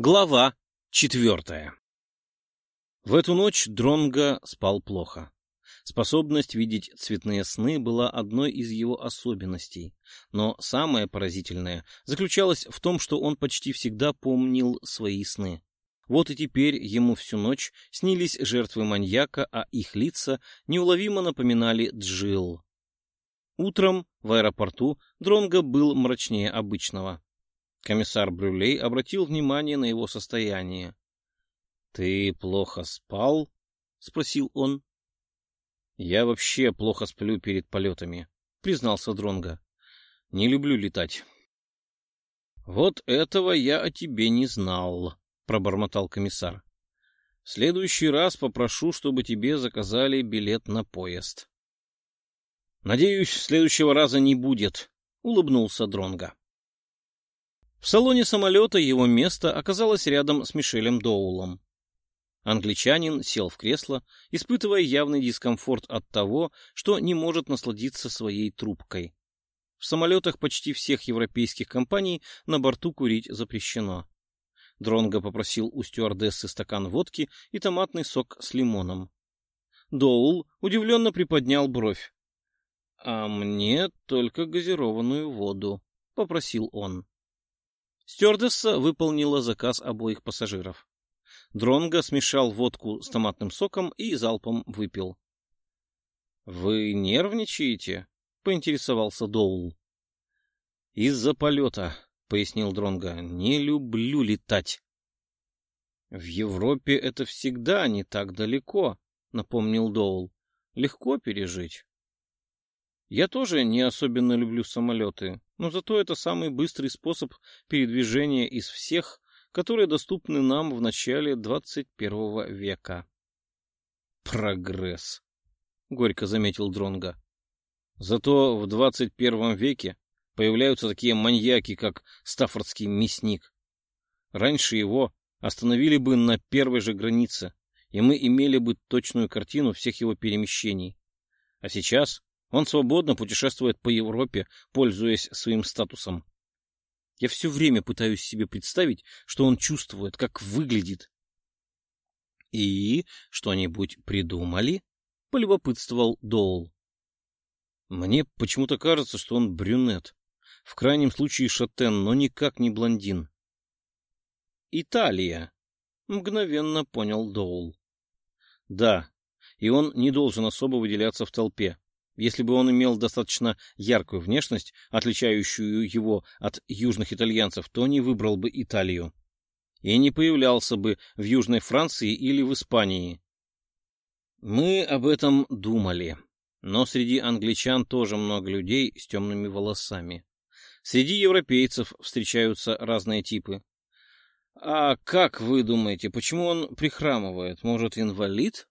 Глава четвертая В эту ночь Дронго спал плохо. Способность видеть цветные сны была одной из его особенностей, но самое поразительное заключалось в том, что он почти всегда помнил свои сны. Вот и теперь ему всю ночь снились жертвы маньяка, а их лица неуловимо напоминали Джил. Утром в аэропорту Дронго был мрачнее обычного. Комиссар Брюлей обратил внимание на его состояние. — Ты плохо спал? — спросил он. — Я вообще плохо сплю перед полетами, — признался Дронга. Не люблю летать. — Вот этого я о тебе не знал, — пробормотал комиссар. — В следующий раз попрошу, чтобы тебе заказали билет на поезд. — Надеюсь, следующего раза не будет, — улыбнулся Дронга. В салоне самолета его место оказалось рядом с Мишелем Доулом. Англичанин сел в кресло, испытывая явный дискомфорт от того, что не может насладиться своей трубкой. В самолетах почти всех европейских компаний на борту курить запрещено. Дронго попросил у стюардессы стакан водки и томатный сок с лимоном. Доул удивленно приподнял бровь. — А мне только газированную воду, — попросил он. Стюардесса выполнила заказ обоих пассажиров. Дронго смешал водку с томатным соком и залпом выпил. — Вы нервничаете? — поинтересовался Доул. — Из-за полета, — пояснил Дронго. — Не люблю летать. — В Европе это всегда не так далеко, — напомнил Доул. — Легко пережить. Я тоже не особенно люблю самолеты, но зато это самый быстрый способ передвижения из всех, которые доступны нам в начале 21 века. Прогресс, горько заметил Дронга. Зато в 21 веке появляются такие маньяки, как Стаффордский мясник. Раньше его остановили бы на первой же границе, и мы имели бы точную картину всех его перемещений. А сейчас он свободно путешествует по Европе, пользуясь своим статусом. Я все время пытаюсь себе представить, что он чувствует, как выглядит. — И что-нибудь придумали? — полюбопытствовал Доул. — Мне почему-то кажется, что он брюнет. В крайнем случае шатен, но никак не блондин. — Италия, — мгновенно понял Доул. — Да, и он не должен особо выделяться в толпе. Если бы он имел достаточно яркую внешность, отличающую его от южных итальянцев, то не выбрал бы Италию. И не появлялся бы в Южной Франции или в Испании. Мы об этом думали. Но среди англичан тоже много людей с темными волосами. Среди европейцев встречаются разные типы. А как вы думаете, почему он прихрамывает? Может, инвалид?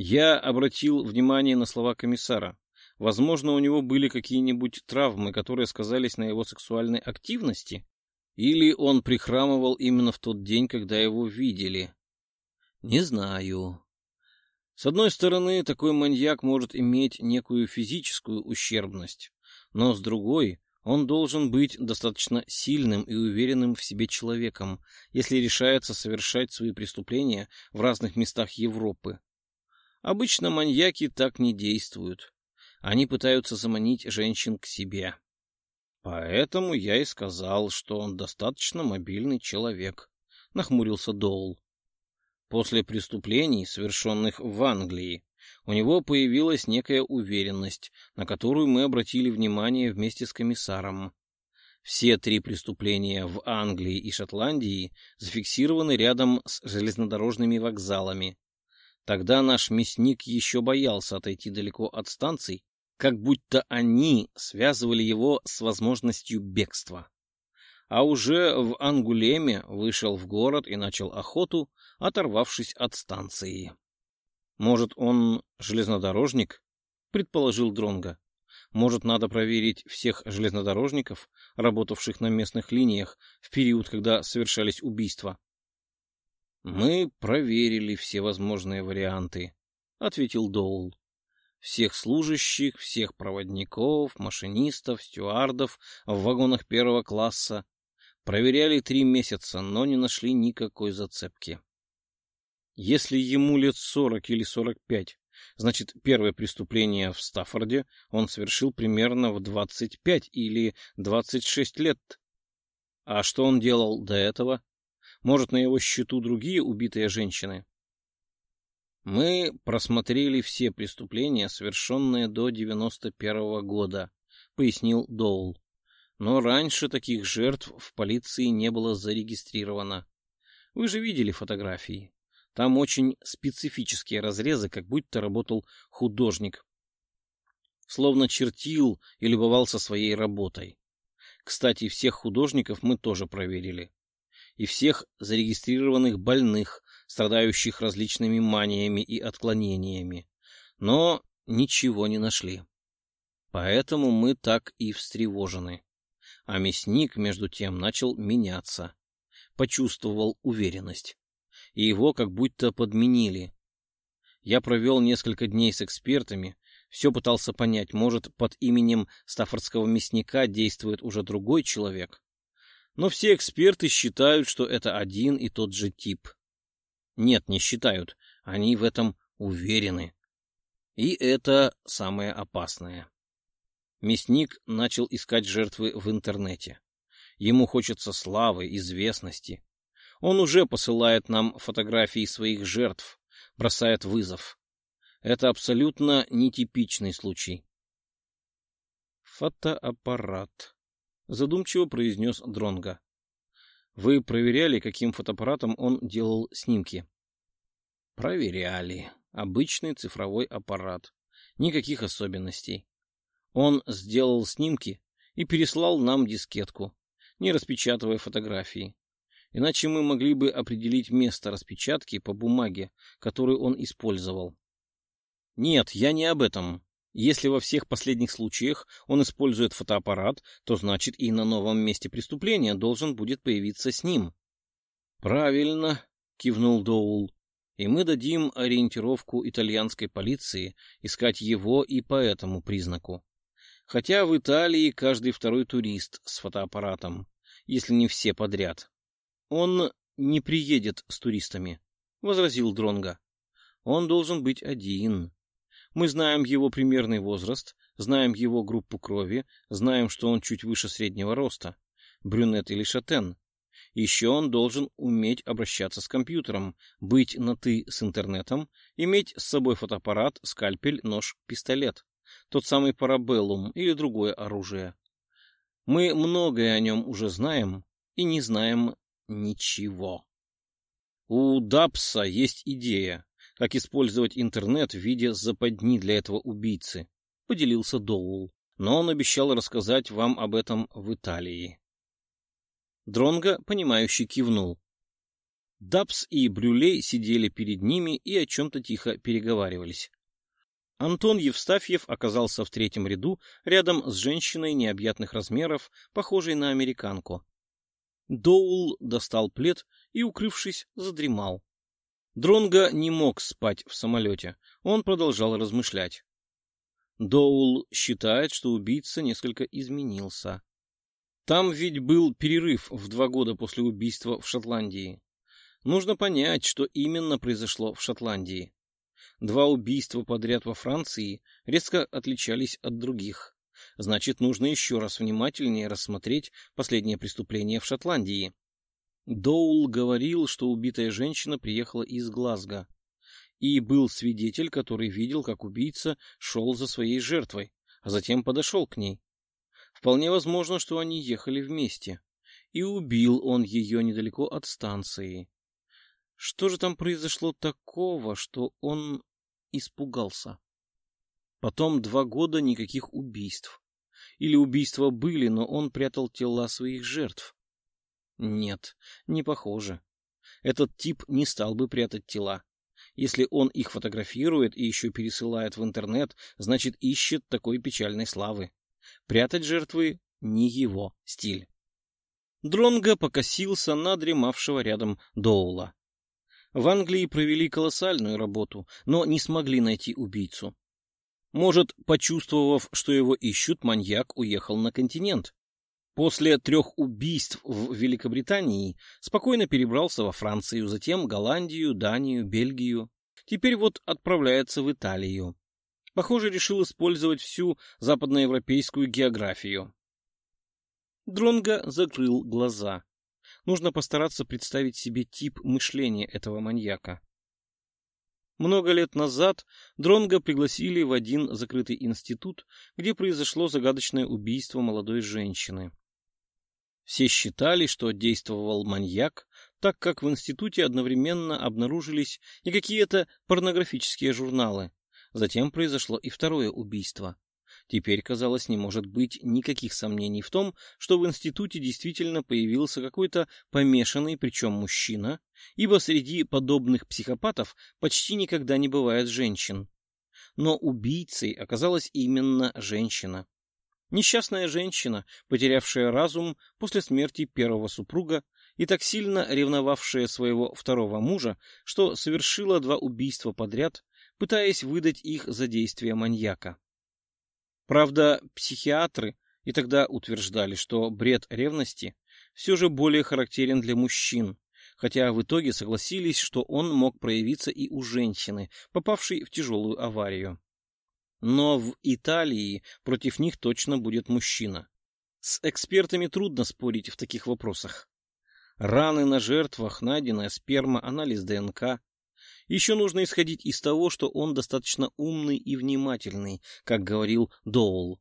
Я обратил внимание на слова комиссара. Возможно, у него были какие-нибудь травмы, которые сказались на его сексуальной активности? Или он прихрамывал именно в тот день, когда его видели? Не знаю. С одной стороны, такой маньяк может иметь некую физическую ущербность, но с другой, он должен быть достаточно сильным и уверенным в себе человеком, если решается совершать свои преступления в разных местах Европы. Обычно маньяки так не действуют. Они пытаются заманить женщин к себе. Поэтому я и сказал, что он достаточно мобильный человек, — нахмурился Доул. После преступлений, совершенных в Англии, у него появилась некая уверенность, на которую мы обратили внимание вместе с комиссаром. Все три преступления в Англии и Шотландии зафиксированы рядом с железнодорожными вокзалами. Тогда наш мясник еще боялся отойти далеко от станций, как будто они связывали его с возможностью бегства. А уже в Ангулеме вышел в город и начал охоту, оторвавшись от станции. «Может, он железнодорожник?» — предположил Дронга. «Может, надо проверить всех железнодорожников, работавших на местных линиях в период, когда совершались убийства?» Мы проверили все возможные варианты, ответил Доул. Всех служащих, всех проводников, машинистов, стюардов в вагонах первого класса. Проверяли три месяца, но не нашли никакой зацепки. Если ему лет сорок или сорок пять, значит, первое преступление в Стаффорде он совершил примерно в двадцать пять или двадцать шесть лет. А что он делал до этого? Может, на его счету другие убитые женщины? Мы просмотрели все преступления, совершенные до 91 -го года, пояснил Доул. Но раньше таких жертв в полиции не было зарегистрировано. Вы же видели фотографии. Там очень специфические разрезы, как будто работал художник. Словно чертил и любовался своей работой. Кстати, всех художников мы тоже проверили. И всех зарегистрированных больных, страдающих различными маниями и отклонениями. Но ничего не нашли. Поэтому мы так и встревожены. А мясник, между тем, начал меняться. Почувствовал уверенность. И его как будто подменили. Я провел несколько дней с экспертами, все пытался понять, может, под именем стаффордского мясника действует уже другой человек. Но все эксперты считают, что это один и тот же тип. Нет, не считают, они в этом уверены. И это самое опасное. Мясник начал искать жертвы в интернете. Ему хочется славы, известности. Он уже посылает нам фотографии своих жертв, бросает вызов. Это абсолютно нетипичный случай. Фотоаппарат, задумчиво произнес Дронга. Вы проверяли, каким фотоаппаратом он делал снимки? Проверяли. Обычный цифровой аппарат. Никаких особенностей. Он сделал снимки и переслал нам дискетку, не распечатывая фотографии. Иначе мы могли бы определить место распечатки по бумаге, которую он использовал. Нет, я не об этом. Если во всех последних случаях он использует фотоаппарат, то значит и на новом месте преступления должен будет появиться с ним. Правильно, кивнул Доул. И мы дадим ориентировку итальянской полиции искать его и по этому признаку. Хотя в Италии каждый второй турист с фотоаппаратом, если не все подряд. Он не приедет с туристами, возразил Дронга. Он должен быть один. Мы знаем его примерный возраст, знаем его группу крови, знаем, что он чуть выше среднего роста, брюнет или шатен. Еще он должен уметь обращаться с компьютером, быть на «ты» с интернетом, иметь с собой фотоаппарат, скальпель, нож, пистолет тот самый парабеллум или другое оружие. Мы многое о нем уже знаем и не знаем ничего. У Дапса есть идея, как использовать интернет в виде западни для этого убийцы, поделился Доул, но он обещал рассказать вам об этом в Италии. Дронго, понимающе кивнул. Дапс и Брюлей сидели перед ними и о чем-то тихо переговаривались. Антон Евстафьев оказался в третьем ряду, рядом с женщиной необъятных размеров, похожей на американку. Доул достал плед и, укрывшись, задремал. Дронго не мог спать в самолете, он продолжал размышлять. Доул считает, что убийца несколько изменился. Там ведь был перерыв в два года после убийства в Шотландии. Нужно понять, что именно произошло в Шотландии. Два убийства подряд во Франции резко отличались от других. Значит, нужно еще раз внимательнее рассмотреть последнее преступление в Шотландии. Доул говорил, что убитая женщина приехала из Глазго. И был свидетель, который видел, как убийца шел за своей жертвой, а затем подошел к ней. Вполне возможно, что они ехали вместе. И убил он ее недалеко от станции. Что же там произошло такого, что он испугался. Потом два года никаких убийств. Или убийства были, но он прятал тела своих жертв. Нет, не похоже. Этот тип не стал бы прятать тела. Если он их фотографирует и еще пересылает в интернет, значит ищет такой печальной славы. Прятать жертвы не его стиль. Дронго покосился на дремавшего рядом Доула. В Англии провели колоссальную работу, но не смогли найти убийцу. Может, почувствовав, что его ищут, маньяк уехал на континент. После трех убийств в Великобритании спокойно перебрался во Францию, затем Голландию, Данию, Бельгию. Теперь вот отправляется в Италию. Похоже, решил использовать всю западноевропейскую географию. Дронго закрыл глаза. Нужно постараться представить себе тип мышления этого маньяка. Много лет назад Дронга пригласили в один закрытый институт, где произошло загадочное убийство молодой женщины. Все считали, что действовал маньяк, так как в институте одновременно обнаружились и какие-то порнографические журналы. Затем произошло и второе убийство. Теперь, казалось, не может быть никаких сомнений в том, что в институте действительно появился какой-то помешанный, причем мужчина, ибо среди подобных психопатов почти никогда не бывает женщин. Но убийцей оказалась именно женщина. Несчастная женщина, потерявшая разум после смерти первого супруга и так сильно ревновавшая своего второго мужа, что совершила два убийства подряд, пытаясь выдать их за действия маньяка. Правда, психиатры и тогда утверждали, что бред ревности все же более характерен для мужчин, хотя в итоге согласились, что он мог проявиться и у женщины, попавшей в тяжелую аварию. Но в Италии против них точно будет мужчина. С экспертами трудно спорить в таких вопросах. Раны на жертвах, найденная сперма, анализ ДНК. Еще нужно исходить из того, что он достаточно умный и внимательный, как говорил Доул.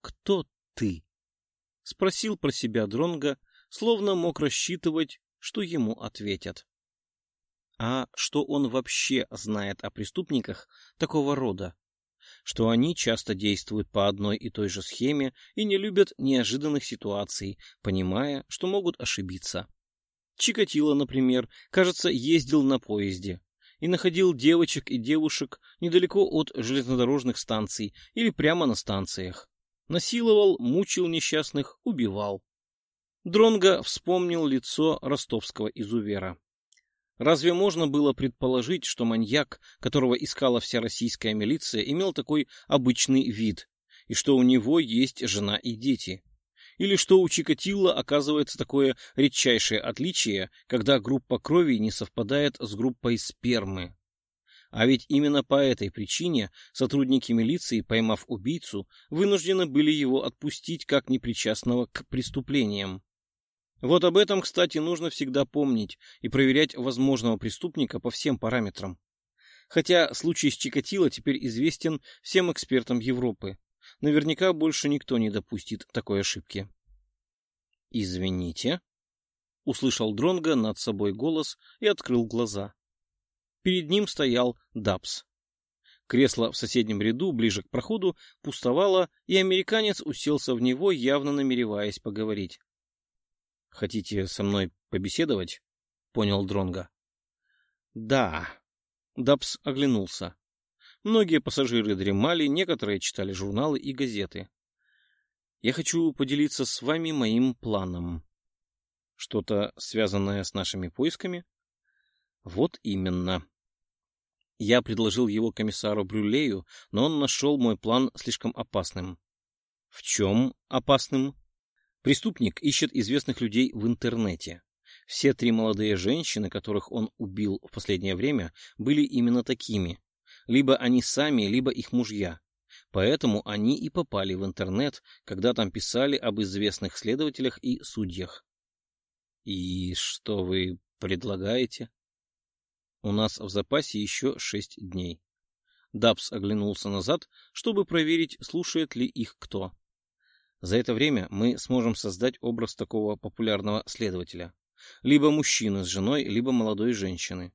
«Кто ты?» — спросил про себя Дронга, словно мог рассчитывать, что ему ответят. А что он вообще знает о преступниках такого рода? Что они часто действуют по одной и той же схеме и не любят неожиданных ситуаций, понимая, что могут ошибиться. Чикатило, например, кажется, ездил на поезде и находил девочек и девушек недалеко от железнодорожных станций или прямо на станциях. Насиловал, мучил несчастных, убивал. Дронго вспомнил лицо ростовского изувера. Разве можно было предположить, что маньяк, которого искала вся российская милиция, имел такой обычный вид, и что у него есть жена и дети? Или что у Чикатилла оказывается такое редчайшее отличие, когда группа крови не совпадает с группой спермы? А ведь именно по этой причине сотрудники милиции, поймав убийцу, вынуждены были его отпустить как непричастного к преступлениям. Вот об этом, кстати, нужно всегда помнить и проверять возможного преступника по всем параметрам. Хотя случай с Чикатило теперь известен всем экспертам Европы. Наверняка больше никто не допустит такой ошибки. «Извините», — услышал Дронга над собой голос и открыл глаза. Перед ним стоял Дабс. Кресло в соседнем ряду, ближе к проходу, пустовало, и американец уселся в него, явно намереваясь поговорить. Хотите со мной побеседовать? Понял Дронга. Да. Дабс оглянулся. Многие пассажиры дремали, некоторые читали журналы и газеты. Я хочу поделиться с вами моим планом. Что-то связанное с нашими поисками? Вот именно. Я предложил его комиссару Брюлею, но он нашел мой план слишком опасным. В чем опасным? Преступник ищет известных людей в интернете. Все три молодые женщины, которых он убил в последнее время, были именно такими. Либо они сами, либо их мужья. Поэтому они и попали в интернет, когда там писали об известных следователях и судьях. И что вы предлагаете? У нас в запасе еще шесть дней. Дабс оглянулся назад, чтобы проверить, слушает ли их кто. За это время мы сможем создать образ такого популярного следователя. Либо мужчины с женой, либо молодой женщины.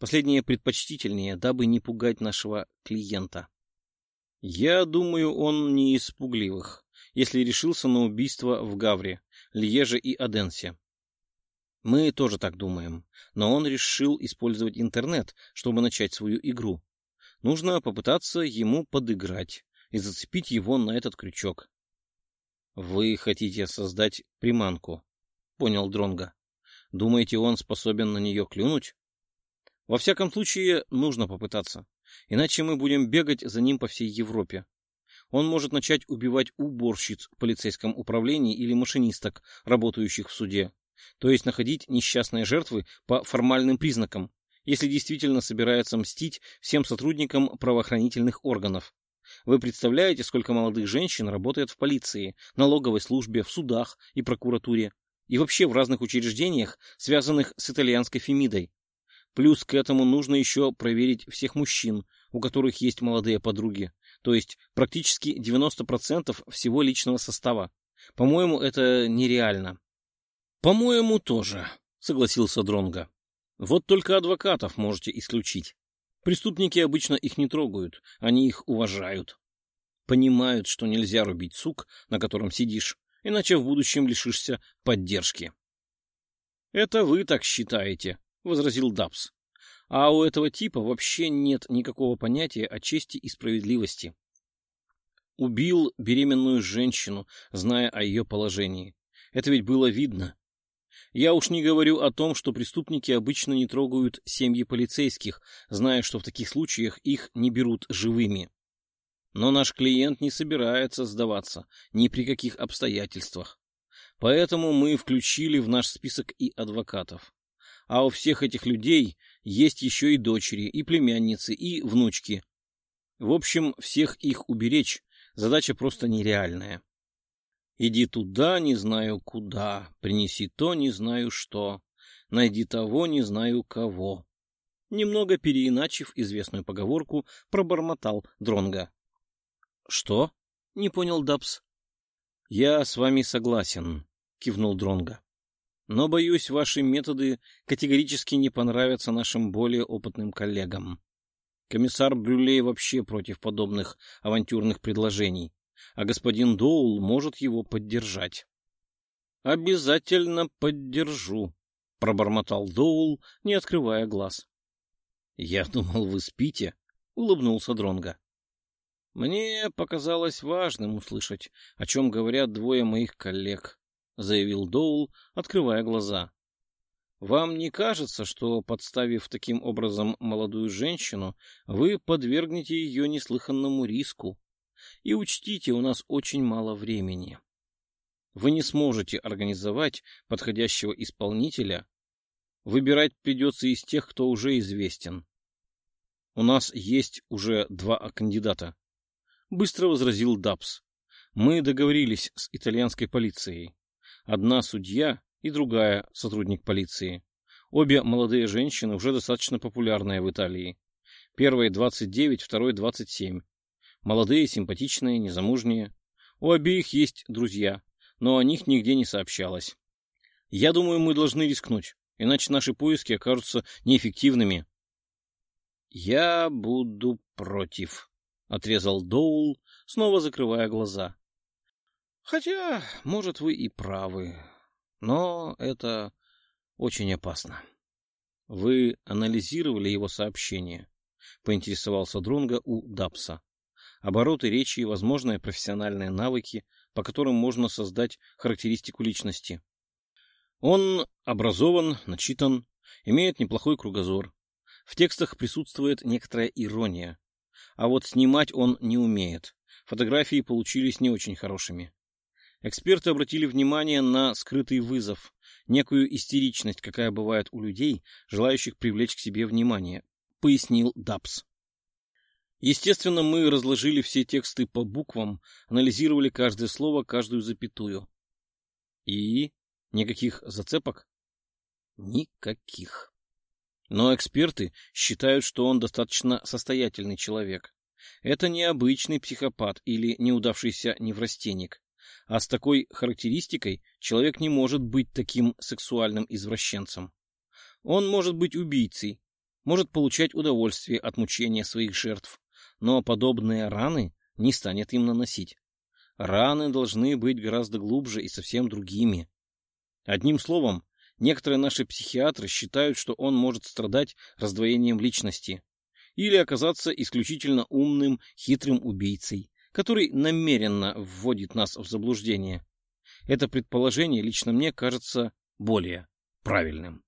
Последнее предпочтительнее, дабы не пугать нашего клиента. Я думаю, он не из пугливых, если решился на убийство в Гавре, Льеже и Аденсе. Мы тоже так думаем, но он решил использовать интернет, чтобы начать свою игру. Нужно попытаться ему подыграть и зацепить его на этот крючок. Вы хотите создать приманку, понял Дронга. Думаете, он способен на нее клюнуть? Во всяком случае, нужно попытаться. Иначе мы будем бегать за ним по всей Европе. Он может начать убивать уборщиц в полицейском управлении или машинисток, работающих в суде. То есть находить несчастные жертвы по формальным признакам, если действительно собирается мстить всем сотрудникам правоохранительных органов. Вы представляете, сколько молодых женщин работает в полиции, налоговой службе, в судах и прокуратуре, и вообще в разных учреждениях, связанных с итальянской Фемидой. Плюс к этому нужно еще проверить всех мужчин, у которых есть молодые подруги, то есть практически 90% всего личного состава. По-моему, это нереально. По-моему, тоже, согласился Дронга. Вот только адвокатов можете исключить. Преступники обычно их не трогают, они их уважают. Понимают, что нельзя рубить сук, на котором сидишь, иначе в будущем лишишься поддержки. — Это вы так считаете, — возразил Дабс. — А у этого типа вообще нет никакого понятия о чести и справедливости. Убил беременную женщину, зная о ее положении. Это ведь было видно. Я уж не говорю о том, что преступники обычно не трогают семьи полицейских, зная, что в таких случаях их не берут живыми. Но наш клиент не собирается сдаваться ни при каких обстоятельствах. Поэтому мы включили в наш список и адвокатов. А у всех этих людей есть еще и дочери, и племянницы, и внучки. В общем, всех их уберечь задача просто нереальная. Иди туда, не знаю куда, принеси то, не знаю что, найди того, не знаю кого. Немного переиначив известную поговорку, пробормотал Дронга. Что? Не понял Дабс. Я с вами согласен, кивнул Дронга. Но боюсь, ваши методы категорически не понравятся нашим более опытным коллегам. Комиссар Брюлей вообще против подобных авантюрных предложений а господин Доул может его поддержать. — Обязательно поддержу, — пробормотал Доул, не открывая глаз. — Я думал, вы спите, — улыбнулся Дронга. Мне показалось важным услышать, о чем говорят двое моих коллег, — заявил Доул, открывая глаза. Вам не кажется, что, подставив таким образом молодую женщину, вы подвергнете ее неслыханному риску? И учтите, у нас очень мало времени. Вы не сможете организовать подходящего исполнителя. Выбирать придется из тех, кто уже известен. У нас есть уже два кандидата. Быстро возразил Дабс. Мы договорились с итальянской полицией. Одна судья и другая сотрудник полиции. Обе молодые женщины уже достаточно популярные в Италии. Первой 29, второй 27. Молодые, симпатичные, незамужние. У обеих есть друзья, но о них нигде не сообщалось. Я думаю, мы должны рискнуть, иначе наши поиски окажутся неэффективными. «Я буду против», — отрезал Доул, снова закрывая глаза. «Хотя, может, вы и правы, но это очень опасно». «Вы анализировали его сообщение?» — поинтересовался Дронга у Дапса обороты речи и возможные профессиональные навыки, по которым можно создать характеристику личности. Он образован, начитан, имеет неплохой кругозор. В текстах присутствует некоторая ирония. А вот снимать он не умеет. Фотографии получились не очень хорошими. Эксперты обратили внимание на скрытый вызов, некую истеричность, какая бывает у людей, желающих привлечь к себе внимание, пояснил Дабс. Естественно, мы разложили все тексты по буквам, анализировали каждое слово, каждую запятую. И никаких зацепок? Никаких. Но эксперты считают, что он достаточно состоятельный человек. Это не обычный психопат или неудавшийся неврастенник. А с такой характеристикой человек не может быть таким сексуальным извращенцем. Он может быть убийцей, может получать удовольствие от мучения своих жертв, но подобные раны не станет им наносить. Раны должны быть гораздо глубже и совсем другими. Одним словом, некоторые наши психиатры считают, что он может страдать раздвоением личности или оказаться исключительно умным, хитрым убийцей, который намеренно вводит нас в заблуждение. Это предположение лично мне кажется более правильным.